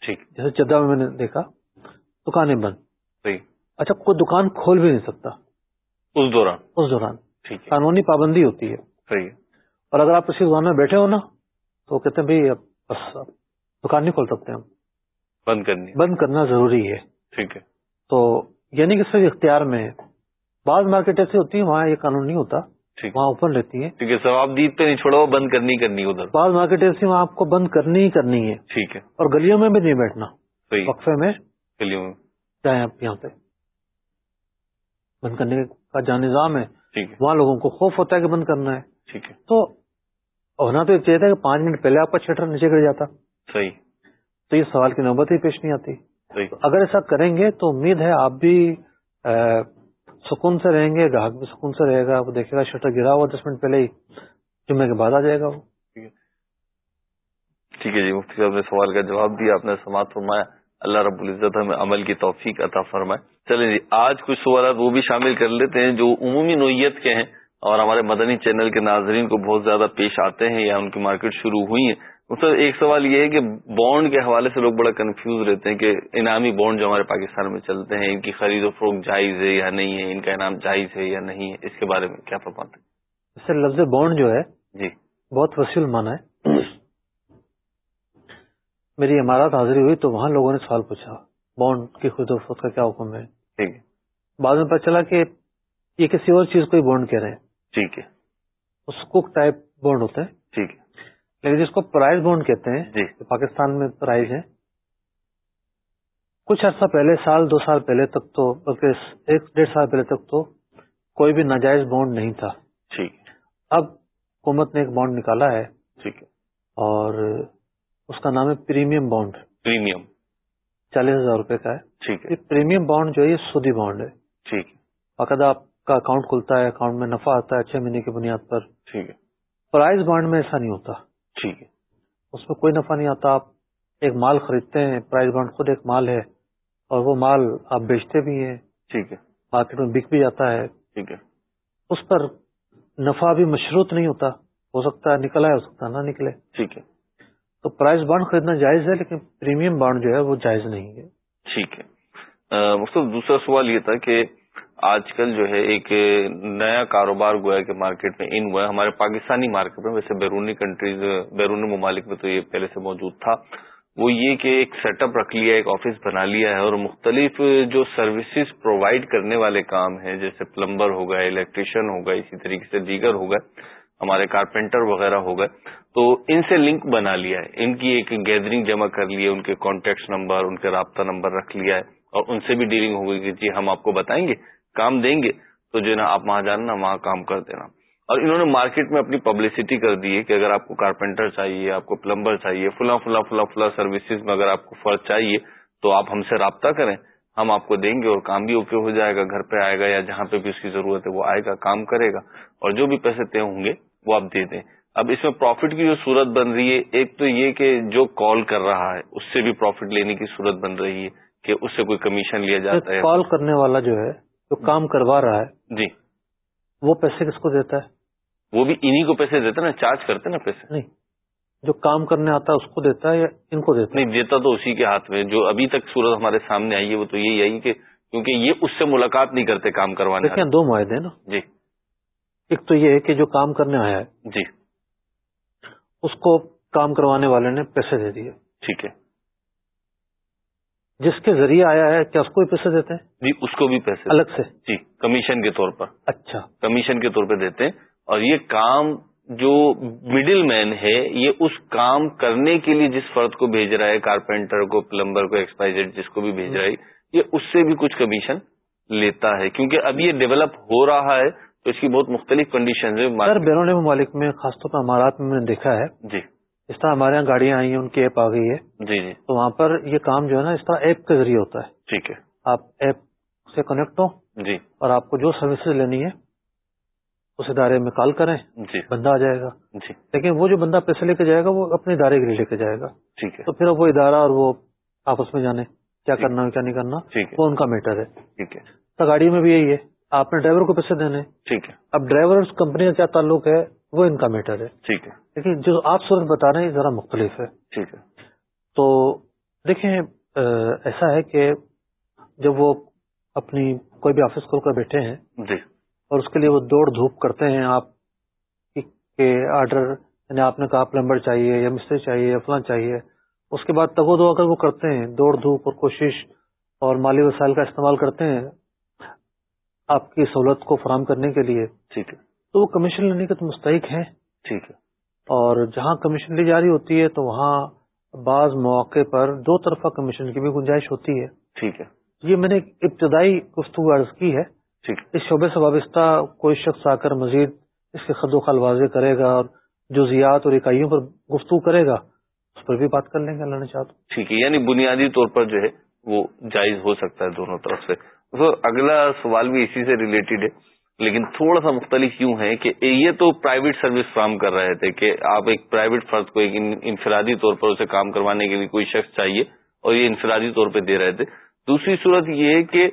ٹھیک۔ جیسے جدہ میں میں نے دیکھا دکانیں بند۔ صحیح۔ اچھا کوئی دکان کھول بھی نہیں سکتا۔ اس دوران۔ اس دوران۔ قانونی پابندی ہوتی ہے۔ صحیح۔ اور اگر آپ کسی دکان میں بیٹھے ہو نا تو کہتے ہیں بھائی بس دکان نہیں کھول سکتے ہم۔ بند کرنی بند کرنا ضروری ہے۔ ٹھیک ہے۔ تو یعنی کہ صرف اختیار میں بعض مارکیٹ ایسی ہوتی ہیں وہاں یہ قانون نہیں ہوتا۔ وہاں اوپن رہتی ہیں۔ ٹھیک ہے ثواب دید پہ نہیں چھوڑا ہوا بند کرنی کرنی ادھر۔ بعض مارکیٹ ایسی وہاں آپ کو بند کرنی ہی کرنی ہے۔ ٹھیک ہے۔ اور گلیوں میں بھی نہیں بیٹھنا۔ وقفے میں گلیوں میں۔ جائیں آپ یہاں پہ۔ بند کرنے کا جہاں نظام ہے۔ ہے۔ وہاں لوگوں کو خوف ہوتا ہے کہ بند کرنا ہے۔ ٹھیک ہے۔ تو ہونا تو یہ چاہیے تھا کہ پانچ منٹ پہلے آپ کا شٹر نیچے گر جاتا۔ صحیح۔ تو یہ سوال کی نوبت ہی پیش نہیں آتی۔ اگر ایسا کریں گے تو امید ہے آپ بھی سکون سے رہیں گے، گاہک بھی سکون سے رہے گا، وہ دیکھے گا شٹر گرا ہوا دس منٹ پہلے ہی، جمعے کے بعد آ جائے گا وہ۔ ٹھیک ہے۔ جی مفتی صاحب نے سوال کا جواب دیا، آپ نے سماعت فرمایا۔ اللہ رب العزت ہمیں عمل کی توفیق عطا فرمائے۔ چلیں جی آج کچھ سوالات وہ بھی شامل کر لیتے ہیں جو عمومی نوعیت کے ہیں اور ہمارے مدنی چینل کے ناظرین کو بہت زیادہ پیش آتے ہیں یا ان کی مارکیٹ شروع ہوئی ہے مطلب ایک سوال یہ ہے کہ بانڈ کے حوالے سے لوگ بڑا کنفیوز رہتے ہیں کہ انعامی بانڈ جو ہمارے پاکستان میں چلتے ہیں ان کی خرید و فروخت جائز ہے یا نہیں ہے ان کا انعام جائز ہے یا نہیں ہے اس کے بارے میں کیا فرماتے ہیں؟ سے لفظ بانڈ جو ہے جی۔ بہت وسیع مانا ہے۔ میری عمارت حاضری ہوئی تو وہاں لوگوں نے سوال پوچھا بانڈ کی خود و فروخت کا کیا حکم ہے؟ ٹھیک ہے۔ بعد میں پتہ چلا کہ یہ کسی اور چیز کو ہی بانڈ کہہ رہے ہیں۔ ٹھیک ہے۔ اس کوک ٹائپ بانڈ ہوتا ہے۔ ٹھیک ہے۔ لیکن جس کو پرائز بانڈ کہتے ہیں جی۔ پاکستان میں پرائز ہے۔ کچھ عرصہ پہلے سال دو سال پہلے تک تو بلکہ ایک ڈیڑھ سال پہلے تک تو کوئی بھی ناجائز بانڈ نہیں تھا۔ ٹھیک۔ اب حکومت نے ایک بانڈ نکالا ہے۔ ٹھیک ہے۔ اور اس کا نام ہے پریمیم بانڈ۔ پریمیم۔ چالیس ہزار روپے کا ہے۔ ٹھیک ہے۔ یہ پریمیم بانڈ جو ہے یہ سودی بانڈ ہے۔ ٹھیک ہے۔ باقاعدہ آپ کا اکاؤنٹ کھلتا ہے اکاؤنٹ میں نفع آتا ہے چھ مہینے کی بنیاد پر۔ ٹھیک ہے۔ پرائز بانڈ میں ایسا نہیں ہوتا۔ ٹھیک ہے۔ اس میں کوئی نفع نہیں آتا آپ ایک مال خریدتے ہیں پرائز بانڈ خود ایک مال ہے اور وہ مال آپ بیچتے بھی ہیں ٹھیک ہے۔ مارکیٹ میں بک بھی جاتا ہے۔ ٹھیک ہے۔ اس پر نفع بھی مشروط نہیں ہوتا ہو سکتا ہے نکلا ہے ہو سکتا ہے نہ نکلے۔ ٹھیک ہے۔ تو پرائز بانڈ خریدنا جائز ہے لیکن پریمیم بانڈ جو ہے وہ جائز نہیں ہے۔ ٹھیک ہے۔ مختلف دوسرا سوال یہ تھا کہ آج کل جو ہے ایک نیا کاروبار گویا کہ مارکیٹ میں ان ہوا ہے، ہمارے پاکستانی مارکیٹ میں، ویسے بیرونی کنٹریز بیرونی ممالک میں تو یہ پہلے سے موجود تھا۔ وہ یہ کہ ایک سیٹ اپ رکھ لیا، ایک آفس بنا لیا ہے اور مختلف جو سروسز پرووائڈ کرنے والے کام ہیں، جیسے پلمبر ہو گئے الیکٹریشین ہو گئے اسی طریقے سے دیگر ہو گئے ہمارے کارپینٹر وغیرہ ہو گئے۔ تو ان سے لنک بنا لیا ہے۔ ان کی ایک گیدرنگ جمع کر لی ہے، ان کے کانٹیکٹ نمبر ان کے رابطہ نمبر رکھ لیا ہے اور ان سے بھی ڈیلنگ ہو گئی کہ جی ہم آپ کو بتائیں گے۔ کام دیں گے تو جو ہے نا آپ وہاں جانا وہاں کام کر دینا۔ اور انہوں نے مارکیٹ میں اپنی پبلسٹی کر دی ہے کہ اگر آپ کو کارپینٹر چاہیے آپ کو پلمبر چاہیے فلاں فلاں فلاں فلاں سروسز میں اگر آپ کو فرض چاہیے تو آپ ہم سے رابطہ کریں۔ ہم آپ کو دیں گے اور کام بھی اوکے ہو جائے گا گھر پہ آئے گا یا جہاں پہ بھی اس کی ضرورت ہے وہ آئے گا کام کرے گا۔ اور جو بھی پیسے طے ہوں گے وہ آپ دے دیں۔ اب اس میں پروفٹ کی جو صورت بن رہی ہے ایک تو یہ کہ جو کال کر رہا ہے اس سے بھی پروفٹ لینے کی صورت بن رہی ہے کہ اس سے کوئی کمیشن لیا جاتا ہے کال کرنے والا جو ہے جو کام کروا رہا ہے جی۔ وہ پیسے کس کو دیتا ہے؟ وہ بھی انہی کو پیسے دیتا نا چارج کرتے نا پیسے۔ نہیں جو کام کرنے آتا ہے اس کو دیتا ہے یا ان کو دیتا نہیں دیتا تو اسی کے ہاتھ میں۔ جو ابھی تک صورت ہمارے سامنے آئی ہے وہ تو یہی آئی کہ کیونکہ یہ اس سے ملاقات نہیں کرتے کام کروانے دیکھیں دو معاہدے ہیں نا۔ جی۔ ایک تو یہ ہے کہ جو کام کرنے آیا ہے جی۔ اس کو کام کروانے والے نے پیسے دے دیے۔ ٹھیک ہے۔ جس کے ذریعے آیا ہے کیا اس کو بھی پیسے دیتے ہیں؟ جی اس کو بھی پیسے الگ سے؟ جی کمیشن کے طور پر۔ اچھا۔ کمیشن کے طور پہ دیتے ہیں۔ اور یہ کام جو مڈل مین ہے یہ اس کام کرنے کے لیے جس فرد کو بھیج رہا ہے کارپینٹر کو پلمبر کو ایکسپائزڈ جس کو بھی بھیج رہا ہے یہ اس سے بھی کچھ کمیشن لیتا ہے۔ کیونکہ اب یہ ڈیولپ ہو رہا ہے تو اس کی بہت مختلف کنڈیشن بیرون ممالک میں خاص طور پر امارات میں دیکھا ہے جی۔ اس طرح ہمارے یہاں گاڑیاں آئی ہیں ان کی ایپ آ گئی ہے۔ جی جی۔ تو وہاں پر یہ کام جو ہے نا اس طرح ایپ کے ذریعے ہوتا ہے۔ ٹھیک ہے۔ آپ ایپ سے کنیکٹ ہو جی۔ اور آپ کو جو سروسز لینی ہے اس ادارے میں کال کریں۔ جی۔ بندہ آ جائے گا۔ جی۔ لیکن وہ جو بندہ پیسے لے کے جائے گا وہ اپنے ادارے کے لیے لے کے جائے گا۔ ٹھیک ہے۔ تو پھر وہ ادارہ اور وہ آپس میں جانے کیا کرنا ہے کیا نہیں کرنا وہ ان کا میٹر ہے۔ ٹھیک ہے۔ تو گاڑی میں بھی یہی ہے۔ آپ نے ڈرائیور کو پیسے دینے۔ ٹھیک ہے۔ اب ڈرائیور کمپنی کا کیا تعلق ہے؟ وہ ان کا میٹر ہے۔ ٹھیک ہے۔ لیکن جو آپ صورت بتا رہے ہیں ذرا مختلف ہے۔ ٹھیک ہے۔ تو دیکھیں ایسا ہے کہ جب وہ اپنی کوئی بھی آفس کھول کر بیٹھے ہیں جی۔ اور اس کے لیے وہ دوڑ دھوپ کرتے ہیں آپ کہ آرڈر یعنی آپ نے کہا پلمبر چاہیے یا مستری چاہیے یا فلاں چاہیے اس کے بعد تگو دو اگر وہ کرتے ہیں دوڑ دھوپ اور کوشش اور مالی وسائل کا استعمال کرتے ہیں آپ کی سہولت کو فراہم کرنے کے لیے۔ ٹھیک ہے۔ تو وہ کمیشن لینے کے تو مستحق ہیں۔ ٹھیک ہے۔ اور جہاں کمیشن لی جا رہی ہوتی ہے تو وہاں بعض مواقع پر دو طرفہ کمیشن کی بھی گنجائش ہوتی ہے۔ ٹھیک ہے۔ یہ میں نے ایک ابتدائی گفتگو عرض کی ہے۔ ٹھیک۔ اس شعبے سے وابستہ کوئی شخص آ کر مزید اس کے خد و خال واضح کرے گا اور جزیات اور اکائیوں پر گفتگو کرے گا اس پر بھی بات کر لیں گے اللہ نے چاہ تو۔ ٹھیک ہے۔ یعنی بنیادی طور پر جو ہے وہ جائز ہو سکتا ہے دونوں طرف سے۔ اگلا سوال بھی اسی سے ریلیٹڈ ہے۔ لیکن تھوڑا سا مختلف یوں ہے کہ یہ تو پرائیویٹ سروس فراہم کر رہے تھے کہ آپ ایک پرائیویٹ فرد کو ایک انفرادی طور پر اسے کام کروانے کے لیے کوئی شخص چاہیے اور یہ انفرادی طور پہ دے رہے تھے۔ دوسری صورت یہ ہے کہ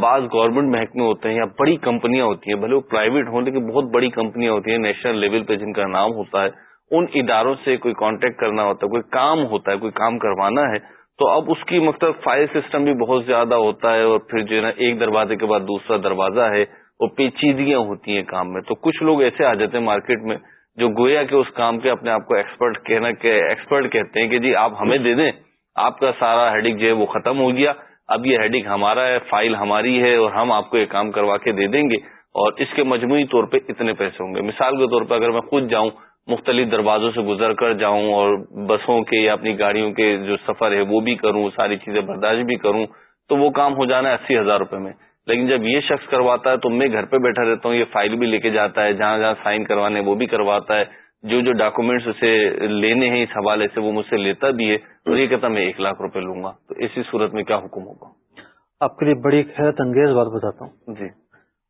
بعض گورنمنٹ محکمے ہوتے ہیں یا بڑی کمپنیاں ہوتی ہیں، بھلے وہ پرائیویٹ ہوں لیکن بہت بڑی کمپنیاں ہوتی ہیں نیشنل لیول پہ جن کا نام ہوتا ہے، ان اداروں سے کوئی کانٹیکٹ کرنا ہوتا ہے، کوئی کام ہوتا ہے، کوئی کام کروانا ہے، تو اب اس کی مطلب فائل سسٹم بھی بہت زیادہ ہوتا ہے اور پھر جو ہے نا ایک دروازے کے بعد دوسرا دروازہ ہے۔ اور پیچیدگیاں ہوتی ہیں کام میں۔ تو کچھ لوگ ایسے آ جاتے ہیں مارکیٹ میں جو گویا کہ اس کام کے اپنے آپ کو ایکسپرٹ کہنا کہ ایکسپرٹ کہتے ہیں کہ جی آپ ہمیں دے دیں۔ آپ کا سارا ہیڈک جو ہے وہ ختم ہو گیا۔ اب یہ ہیڈنگ ہمارا ہے فائل ہماری ہے اور ہم آپ کو یہ کام کروا کے دے دیں گے۔ اور اس کے مجموعی طور پہ اتنے پیسے ہوں گے۔ مثال کے طور پہ اگر میں خود جاؤں، مختلف دروازوں سے گزر کر جاؤں اور بسوں کے یا اپنی گاڑیوں کے جو سفر ہے وہ بھی کروں، ساری چیزیں برداشت بھی کروں، تو وہ کام ہو جانا ہے اسی ہزار روپے میں۔ لیکن جب یہ شخص کرواتا ہے تو میں گھر پہ بیٹھا رہتا ہوں یہ فائل بھی لے کے جاتا ہے جہاں جہاں سائن کروانے وہ بھی کرواتا ہے۔ جو جو ڈاکومینٹس اسے لینے ہیں اس حوالے سے وہ مجھ سے لیتا بھی ہے اور یہ کہتا میں ایک لاکھ روپے لوں گا۔ تو اسی صورت میں کیا حکم ہوگا؟ آپ کے لیے بڑی حیرت انگیز بات بتاتا ہوں۔ جی۔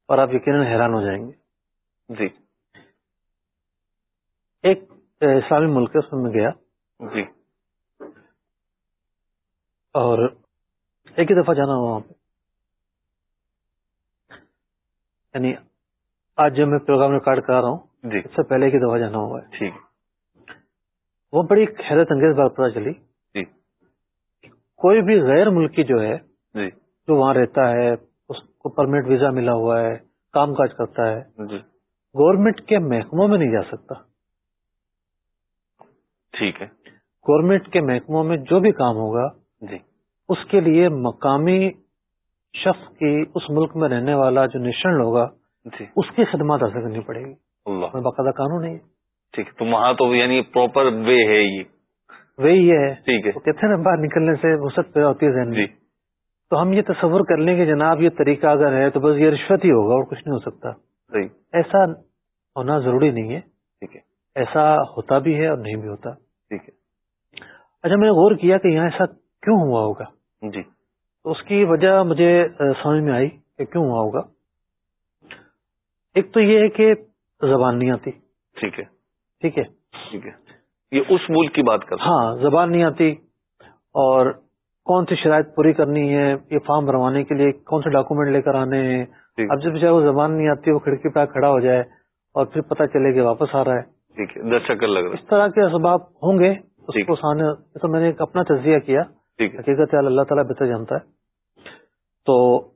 اور آپ یقیناً حیران ہو جائیں گے۔ جی۔ ایک اسلامی ملک اس میں گیا۔ جی۔ اور ایک ہی دفعہ جانا ہوا۔ وہاں پہ یعنی آج جب میں پروگرام ریکارڈ کرا رہا ہوں جی۔ اس سے پہلے ہی دفعہ جانا ہوا ہے ٹھیک۔ وہ بڑی حیرت انگیز بات پتا چلی۔ جی۔ کوئی بھی غیر ملکی جو ہے جی۔ جو وہاں رہتا ہے اس کو پرمٹ ویزا ملا ہوا ہے کام کاج کرتا ہے جی۔ گورنمنٹ کے محکموں میں نہیں جا سکتا۔ ٹھیک ہے۔ گورنمنٹ کے محکموں میں جو بھی کام ہوگا جی۔ اس کے لیے مقامی شخص کی اس ملک میں رہنے والا جو نیشنل ہوگا جی۔ اس کی خدمات حاصل کرنی پڑے گی۔ اللہ۔ باقاعدہ قانون نہیں ٹھیک ہے تو وہاں تو یعنی پراپر وے ہے یہ۔ وہی یہ ہے۔ ٹھیک ہے۔ کہتے ہیں نا باہر نکلنے سے وسط پیدا ہوتی ہے جی۔ تو ہم یہ تصور کر لیں کہ جناب یہ طریقہ اگر ہے تو بس یہ رشوت ہی ہوگا اور کچھ نہیں ہو سکتا۔ صحیح۔ ایسا ہونا ضروری نہیں ہے۔ ٹھیک ہے۔ ایسا ہوتا بھی ہے اور نہیں بھی ہوتا۔ ٹھیک ہے۔ اچھا میں نے غور کیا کہ یہاں ایسا کیوں ہوا ہوگا؟ جی۔ اس کی وجہ مجھے سمجھ میں آئی کہ کیوں ہوا ہوگا۔ ایک تو یہ ہے کہ زبان نہیں آتی۔ ٹھیک ہے۔ ٹھیک ہے۔ ٹھیک ہے۔ یہ اس ملک کی بات کر ہاں زبان نہیں آتی۔ اور کون سی شرائط پوری کرنی ہے یہ فارم بھروانے کے لیے کون سے ڈاکومنٹ لے کر آنے ہیں۔ اب جب چاہے وہ زبان نہیں آتی وہ کھڑکی پہ کھڑا ہو جائے اور پھر پتہ چلے کہ واپس آ رہا ہے۔ ٹھیک ہے۔ دس چکر لگ رہا اس طرح کے اسباب ہوں گے۔ اس کو سامنے تو میں نے ایک اپنا تجزیہ کیا۔ حقیقت اللہ تعالیٰ بہتر جانتا ہے۔ تو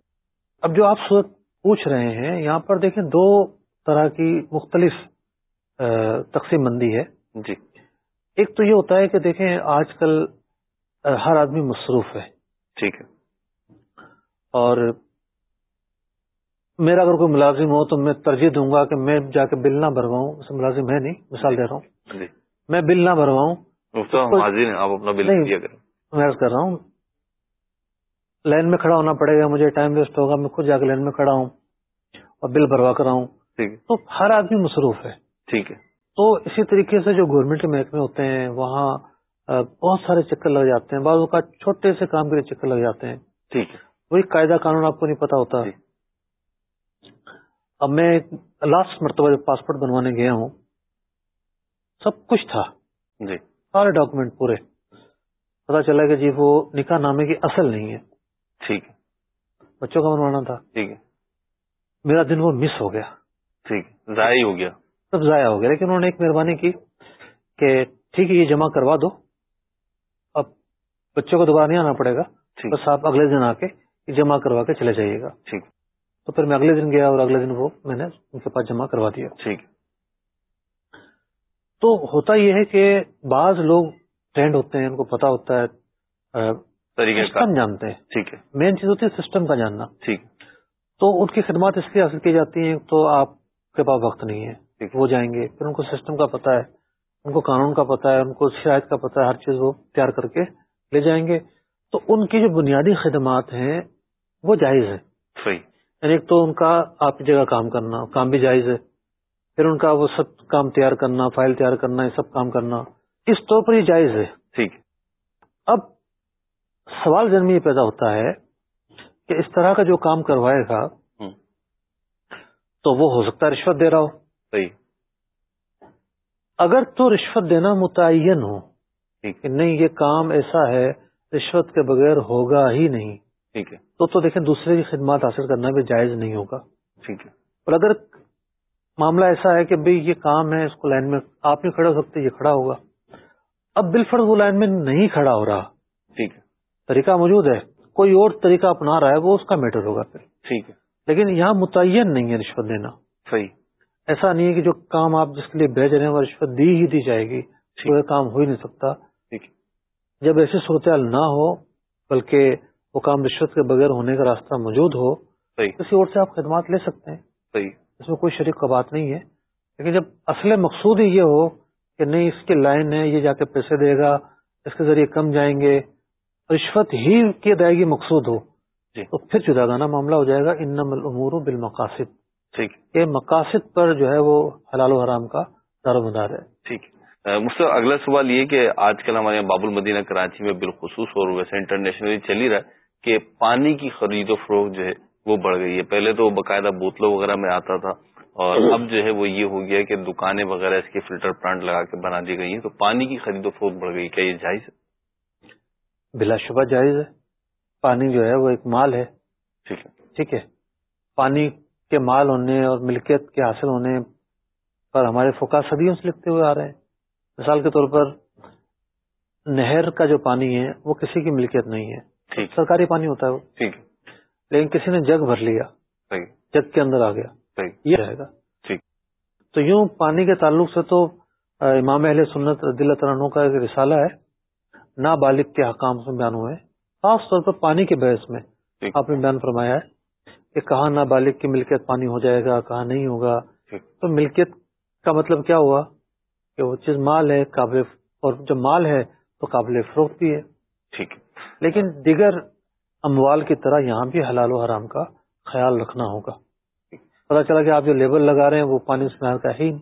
اب جو آپ پوچھ رہے ہیں یہاں پر دیکھیں دو طرح کی مختلف تقسیم بندی ہے۔ جی۔ ایک تو یہ ہوتا ہے کہ دیکھیں آج کل ہر آدمی مصروف ہے۔ ٹھیک ہے۔ اور میرا اگر کوئی ملازم ہو تو میں ترجیح دوں گا کہ میں جا کے بل نہ بھرواؤں۔ اسے ملازم ہے نہیں مثال دے رہا ہوں۔ جی میں بل نہ بھرواؤں۔ نہیں۔ میں کر رہا ہوں لائن میں کھڑا ہونا پڑے گا مجھے ٹائم ویسٹ ہوگا میں خود جا کے لائن میں کھڑا ہوں اور بل بھروا کر آؤں تو ہر آدمی مصروف ہے۔ ٹھیک ہے۔ تو اسی طریقے سے جو گورنمنٹ کے محکمے ہوتے ہیں وہاں بہت سارے چکر لگ جاتے ہیں۔ بعض اوقات چھوٹے سے کام کے لیے چکر لگ جاتے ہیں۔ ٹھیک ہے۔ وہی قاعدہ قانون آپ کو نہیں پتا ہوتا۔ جی۔ اب میں لاسٹ مرتبہ جب پاسپورٹ بنوانے گیا ہوں سب کچھ تھا۔ جی۔ سارے ڈاکومنٹ پورے۔ پتا چلا کہ جی وہ نکاح نامے کی اصل نہیں ہے ٹھیک بچوں کا بنوانا تھا۔ ٹھیک ہے۔ میرا دن وہ مس ہو گیا۔ ٹھیک ضائع ہو گیا۔ سب ضائع ہو گیا۔ لیکن انہوں نے ایک مہربانی کی کہ ٹھیک ہے یہ جمع کروا دو۔ اب بچوں کو دوبارہ نہیں آنا پڑے گا۔ بس آپ اگلے دن آ کے یہ جمع کروا کے چلے جائیے گا۔ ٹھیک۔ تو پھر میں اگلے دن گیا اور اگلے دن وہ میں نے ان کے پاس جمع کروا دیا۔ ٹھیک۔ تو ہوتا یہ ہے کہ بعض لوگ ٹرینڈ ہوتے ہیں ان کو پتا ہوتا ہے سسٹم جانتے ہیں۔ ٹھیک ہے۔ مین چیز ہوتی ہے سسٹم کا جاننا۔ ٹھیک۔ تو ان کی خدمات اس لیے حاصل کی جاتی ہیں تو آپ کے پاس وقت نہیں ہے۔ وہ جائیں گے۔ پھر ان کو سسٹم کا پتہ ہے ان کو قانون کا پتہ ہے ان کو شرائط کا پتہ ہے ہر چیز وہ تیار کر کے لے جائیں گے۔ تو ان کی جو بنیادی خدمات ہیں وہ جائز ہے صحیح۔ یعنی ایک تو ان کا آپ کی جگہ کام کرنا کام بھی جائز ہے۔ پھر ان کا وہ سب کام تیار کرنا فائل تیار کرنا یہ سب کام کرنا۔ اس طور پر یہ جائز ہے۔ ٹھیک۔ اب سوال ذہن میں یہ پیدا ہوتا ہے کہ اس طرح کا جو کام کروائے گا تو وہ ہو سکتا ہے رشوت دے رہا ہو۔ صحیح۔ اگر تو رشوت دینا متعین ہو کہ نہیں یہ کام ایسا ہے رشوت کے بغیر ہوگا ہی نہیں ٹھیک ہے۔ تو تو دیکھیں دوسرے کی خدمات حاصل کرنا بھی جائز نہیں ہوگا۔ ٹھیک ہے۔ اور اگر معاملہ ایسا ہے کہ بھئی یہ کام ہے اس کو لائن میں آپ نہیں کھڑے ہو سکتے یہ کھڑا ہوگا۔ اب بالفرض وہ لائن میں نہیں کھڑا ہو رہا۔ ٹھیک ہے۔ طریقہ موجود ہے۔ کوئی اور طریقہ اپنا رہا ہے وہ اس کا میٹر ہوگا پھر۔ ٹھیک ہے۔ لیکن یہاں متعین نہیں ہے رشوت دینا۔ صحیح۔ ایسا نہیں ہے کہ جو کام آپ جس کے لیے بھیج رہے ہیں وہ رشوت دی ہی دی جائے گی۔ وہ کام ہو ہی نہیں سکتا۔ ٹھیک جب ایسی صورتحال نہ ہو بلکہ وہ کام رشوت کے بغیر ہونے کا راستہ موجود ہو صحیح۔ کسی اور سے آپ خدمات لے سکتے ہیں۔ صحیح۔ اس میں کوئی شریک کا بات نہیں ہے۔ لیکن جب اصل مقصود ہی یہ ہو کہ نہیں اس کی لائن ہے یہ جا کے پیسے دے گا اس کے ذریعے کم جائیں گے۔ رشوت ہی کی ادائیگی مقصود ہو۔ جی۔ تو پھر جدا گانا معاملہ ہو جائے گا۔ انم العمور بالمقاصد۔ ٹھیک۔ کہ مقاصد پر جو ہے وہ حلال و حرام کا دار و مدار ہے۔ ٹھیک۔ مجھ سے اگلا سوال یہ کہ آج کل ہمارے یہاں باب المدینہ کراچی میں بالخصوص اور ویسے انٹرنیشنلی چل ہی رہا ہے کہ پانی کی خرید و فروخت جو ہے وہ بڑھ گئی ہے۔ پہلے تو باقاعدہ بوتلوں وغیرہ میں آتا تھا۔ اور اب جو ہے وہ یہ ہو گیا کہ دکانیں وغیرہ اس کے فلٹر پلانٹ لگا کے بنا دی گئی ہیں تو پانی کی خرید و فروخت بڑھ گئی کیا یہ جائز ہے؟ بلا شبہ جائز ہے۔ پانی جو ہے وہ ایک مال ہے۔ ٹھیک ہے۔ ٹھیک ہے۔ پانی کے مال ہونے اور ملکیت کے حاصل ہونے پر ہمارے فقا صدیوں سے لکھتے ہوئے آ رہے ہیں۔ مثال کے طور پر نہر کا جو پانی ہے وہ کسی کی ملکیت نہیں ہے۔ سرکاری پانی ہوتا ہے وہ۔ ٹھیک ہے۔ لیکن کسی نے جگ بھر لیا جگ کے اندر آ گیا۔ یہ رہے گا۔ ٹھیک۔ تو یوں پانی کے تعلق سے تو امام اہل سنت رضی اللہ تعالیٰ کا ایک رسالہ ہے۔ نابالغ کے حکام سے بیان ہوئے۔ خاص طور پر پانی کے بحث میں آپ نے بیان فرمایا ہے کہ کہاں نابالغ کی ملکیت پانی ہو جائے گا کہاں نہیں ہوگا۔ تو ملکیت کا مطلب کیا ہوا؟ کہ وہ چیز مال ہے قابل اور جب مال ہے تو قابل فروخت بھی ہے۔ ٹھیک۔ ہے لیکن دیگر اموال کی طرح یہاں بھی حلال و حرام کا خیال رکھنا ہوگا۔ پتا چلا کہ آپ جو لیبل لگا رہے ہیں وہ پانی اس میں کا ہی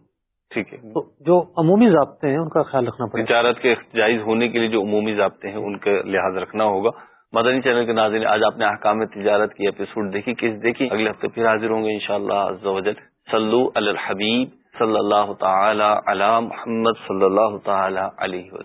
ٹھیک ہے۔ تو جو عمومی ضابطے ہیں ان کا خیال رکھنا پڑے گا۔ تجارت کے جائز ہونے کے لیے جو عمومی ضابطے ہیں ان کا لحاظ رکھنا ہوگا۔ مدنی چینل کے ناظرین آج آپ نے احکام تجارت کی ایپیسوڈ دیکھی کس دیکھی؟ اگلے ہفتے پھر حاضر ہوں گے انشاءاللہ شاء اللہ سلو الحبیب صلی اللہ تعالی علی محمد صلی اللہ تعالی علیہ وسلم۔